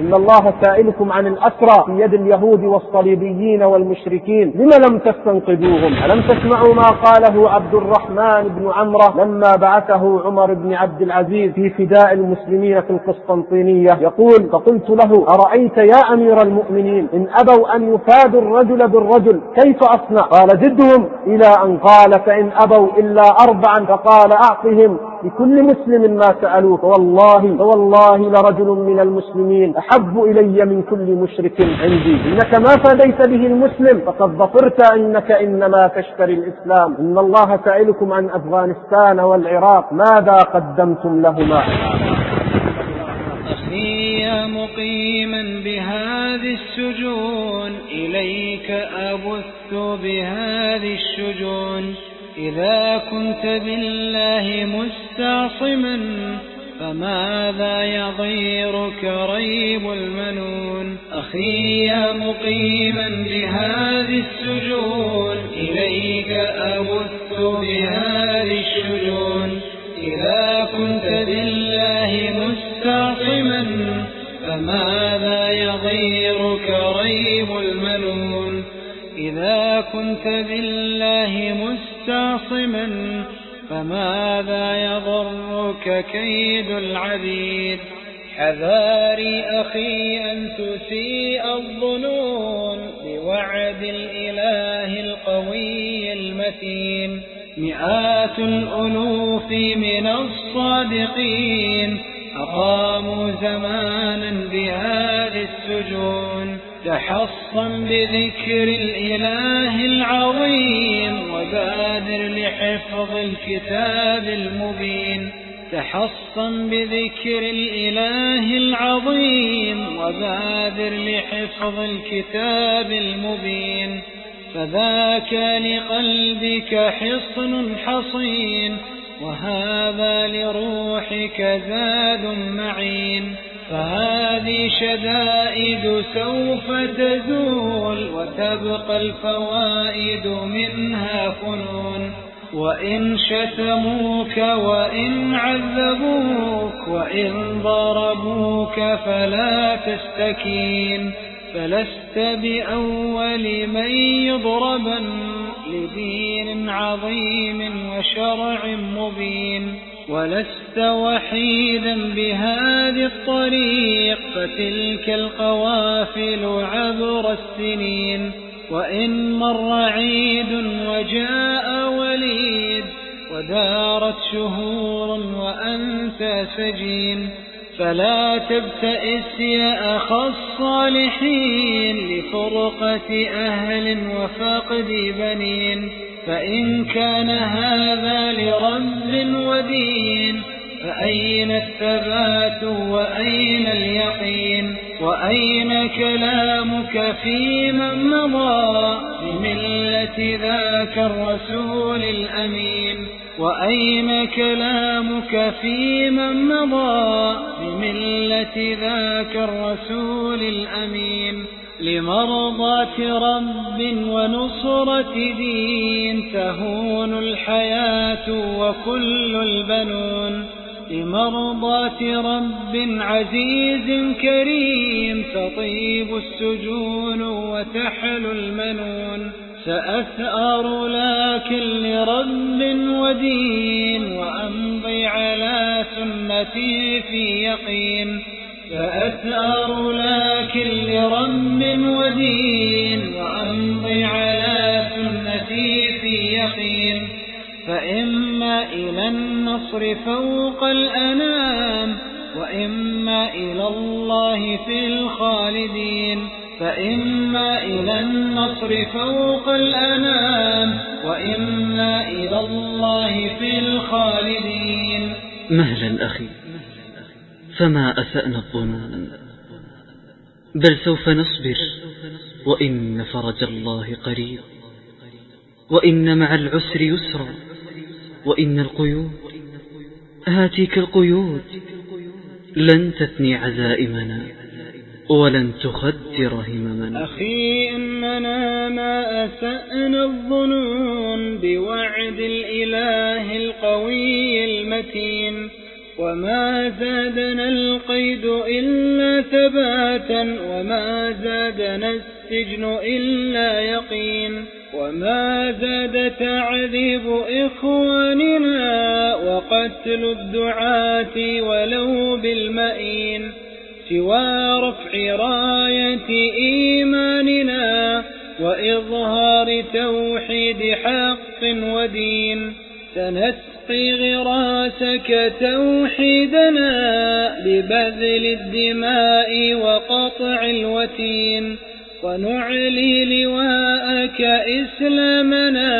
إن الله سائلكم عن الأسرى في يد اليهود والصليبيين والمشركين لم لم تستنقذوهم؟ ألم تسمعوا ما قاله عبد الرحمن بن عمرة لما بعثه عمر بن عبد العزيز في فداء المسلمين في القسطنطينية يقول فقلت له أرأيت يا أمير المؤمنين إن أبوا أن يفادوا الرجل بالرجل كيف أصنع؟ قال زدهم إلى أن قال فإن أبوا إلا أربعا فقال أعطهم لكل مسلم ما سألوه فوالله فوالله لرجل من المسلمين أحب إلي من كل مشرك عندي. إنك ما فديت به المسلم فقد ظفرت إنك إنما تشتري الإسلام. إن الله سائلكم عن أفغانستان والعراق ماذا قدمتم لهما؟ يا مقيما بهذه السجون إليك أبث بهذه الشجون إذا كنت بالله مستعصما فماذا يضيرك ريب المنون؟ أخي يا مقيما بهذه السجون إليك أبث بهذه الشجون. إذا كنت بالله مستعصما فماذا يضيرك ريب المنون؟ إذا كنت بالله فماذا يضرك كيد العبيد؟ حذاري أخي أن تسيء الظنون بوعد الإله القوي المتين. مئات الألوف من الصادقين أقاموا زمانا بهذه السجون تحصن بذكر الإله العظيم. لحفظ الكتاب المبين تحصن بذكر الإله العظيم وبادر لحفظ الكتاب المبين. فذاك لقلبك حصن حصين وهذا لروحك زاد معين. فهذه شدائد سوف تزول وتبقى الفوائد منها فنون. وإن شتموك وإن عذبوك وإن ضربوك فلا تستكين فلست بأول من يضربا لدين عظيم وشرع مبين ولست وحيدا بهذه الطريق فتلك القوافل عبر السنين وإن مر عيد وجاء وليد ودارت شهور وأنت سجين فلا تبتئس يا أخا الصالحين لفرقة أهل وفقد بنين فإن كان هذا لرب ودين فأين الثبات وأين اليقين وأين كلامك في من مضى بملة ذاك الرسول الأمين وأين كلامك في من مضى بملة ذاك الرسول الأمين لمرضاة رب ونصرة دين تهون الحياة وكل البنون لمرضاة رب عزيز كريم تطيب السجون وتحلو المنون سأثأر لكن لرب ودين وأمضي على سنتي في يقين. فأثأر لكن لرب ودين وأمضي على سنتي في يقين. فإما إلى النصر فوق الأنام وإما إلى الله في الخالدين. فإما إلى النصر فوق الأنام وإما إلى الله في الخالدين. مهلا أخي فما أسأنا الظنون بل سوف نصبر وإن فرج الله قريب وإن مع العسر يسرا وإن القيود هاتيك القيود لن تثني عزائمنا. ولن تخدر هممنا أخي إننا ما أسأنا الظنون بوعد الإله القوي المتين وما زادنا القيد إلا ثباتا وما زادنا السجن إلا يقين وما زاد تعذيب إخواننا وقتل الدعاة ولو بالمئين. سوى رفع راية إيماننا وإظهار توحيد حق ودين. سنسقي غراسك توحيدنا ببذل الدماء وقطع الوتين. ونعلي لواءك إسلامنا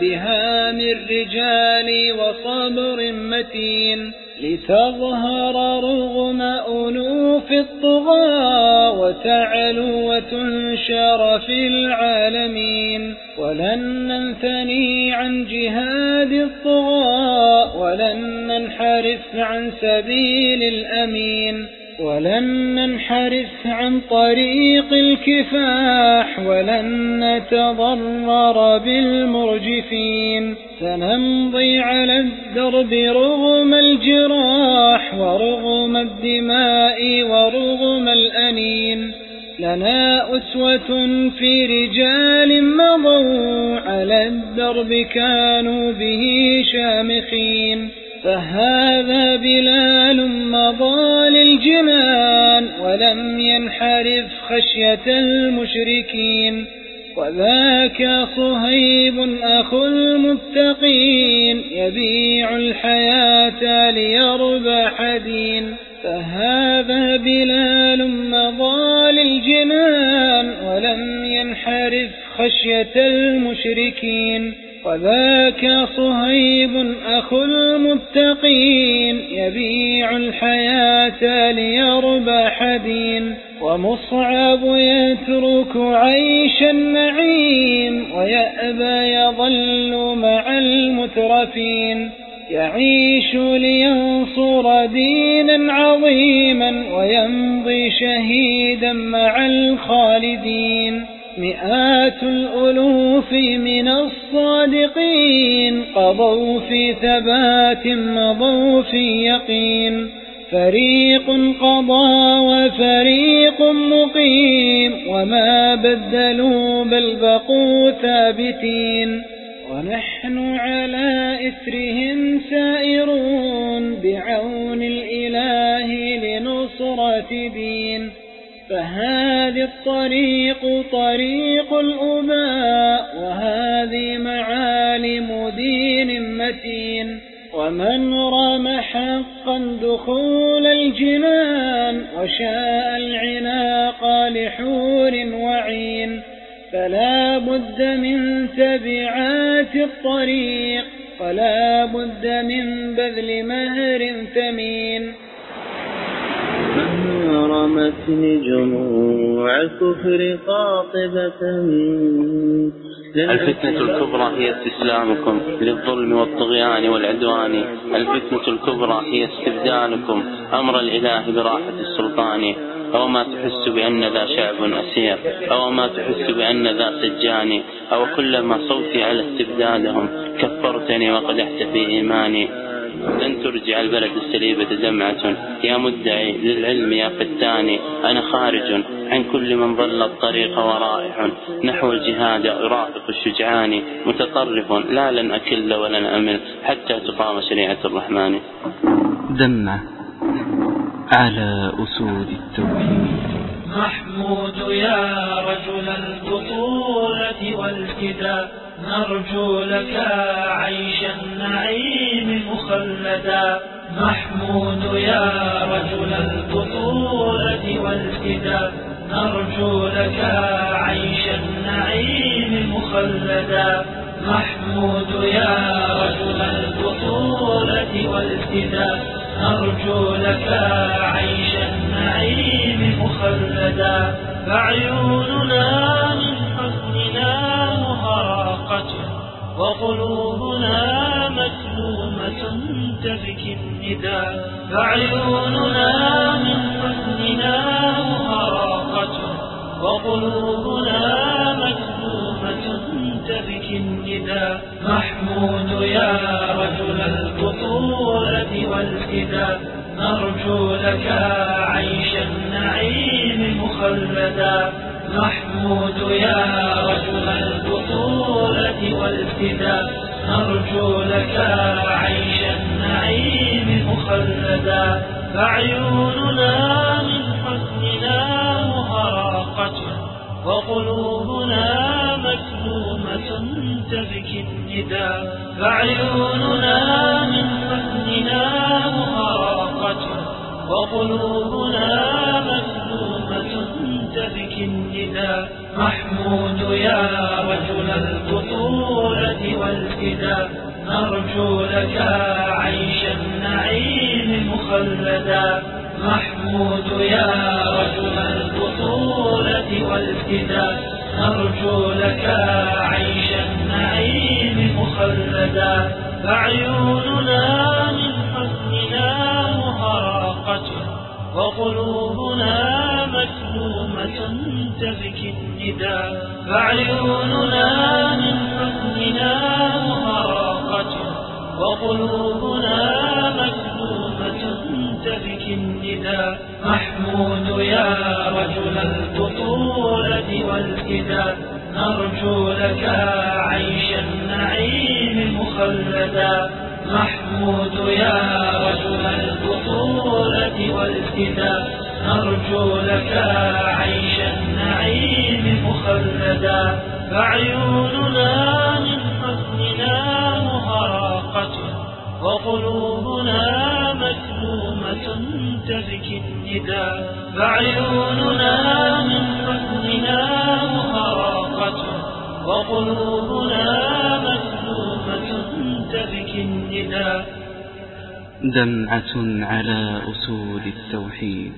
بهام الرجال وصبر متين. لتظهر رغم أنوف الطغى وتعلو وتنشر في العالمين. ولن ننثني عن جهاد الطغى ولن ننحرف عن سبيل الأمين. ولن ننحرف عن طريق الكفاح ولن نتضرر بالمرجفين. سنمضي على الدرب رغم الجراح ورغم الدماء ورغم الأنين. لنا أسوة في رجال مضوا على الدرب كانوا به شامخين. فهذا بلال مضى للجنان ولم ينحرف خشية المشركين. وذاك صهيب أخو المتقين يبيع الحياة ليربح دين. فهذا بلال مضى للجنان ولم ينحرف خشية المشركين. وذاك صهيب أخو المتقين يبيع الحياة ليربح دين ومصعب يترك عيش النعيم ويأبى يظل مع المترفين. يعيش لينصر دينا عظيما ويمضي شهيدا مع الخالدين. مئات الألوف من الصادقين قضوا في ثبات مضوا في يقين. فريق قضى وفريق مقيم وما بدلوا دين متين ومن رام حقا دخول الجنان وشاء العناق لحور وعين فلا بد من تبعات الطريق ولا بد من بذل مهر ثمين مهما رمتني جموع الكفر قاطبة. الفتنة الكبرى هي استسلامكم للظلم والطغيان والعدوان. الفتنة الكبرى هي استبدالكم أمر الإله براحة السلطان. أو ما تحس بأن ذا شعب أسير. أو ما تحس بأن ذا سجان. أو كلما صوتي على استبدادهم كفرتني وقدحت في إيماني. لن ترجع البلد السليبة دمعة يا مدعي للعلم يا فتاني أنا خارج عن كل من ضل الطريق ورائح نحو الجهاد أرافق الشجعان متطرف لا لن أكل ولن أمل حتى تقام شريعة الرحمن. دمعة على أسود التوحيد. محمود يا رجل البطولة والفداء نرجو لك عيش النعيم مخلدا. محمود يا رجل البطولة والفداء نرجو لك عيش النعيم مخلدا. محمود يا رجل البطولة والفداء نرجو لك عيش النعيم مخلدا. فعيوننا من وقلوبنا مسلومة تبكي النداء. فعيوننا من حزننا مهراقة وقلوبنا مسلومة تبكي النداء. محمود يا رجل البطولة والفداء. نرجو لك عيش النعيم مخلدا. محمود يا والفداء نرجو لك عيش النعيم مخلدا فعيوننا من حزننا مهراقة وقلوبنا مكلومة تبكي النداء فعيوننا من حزننا مهراقة وقلوبنا مكلومة تبكي النداء محمود يا رجل البطولة والفداء نرجو لك عيش النعيم مخلدا. محمود يا رجل البطولة والفداء نرجو لك عيش النعيم مخلدا. فعيوننا من حزننا مهراقة وقلوبنا تبكي النداء فعيوننا من حزننا مهراقة وقلوبنا مكلومة تبكي النداء. محمود يا رجل البطولة والفداء نرجو لك عيش النعيم مخلدا محمود يا رجل البطولة والفداء نرجو لك عيش النعيم مخلدا. فعيوننا من حزننا مهراقة وقلوبنا مكلومة تبكي النداء. فعيوننا من حزننا مهراقة وقلوبنا مكلومة تبكي النداء. دمعة على أسود التوحيد.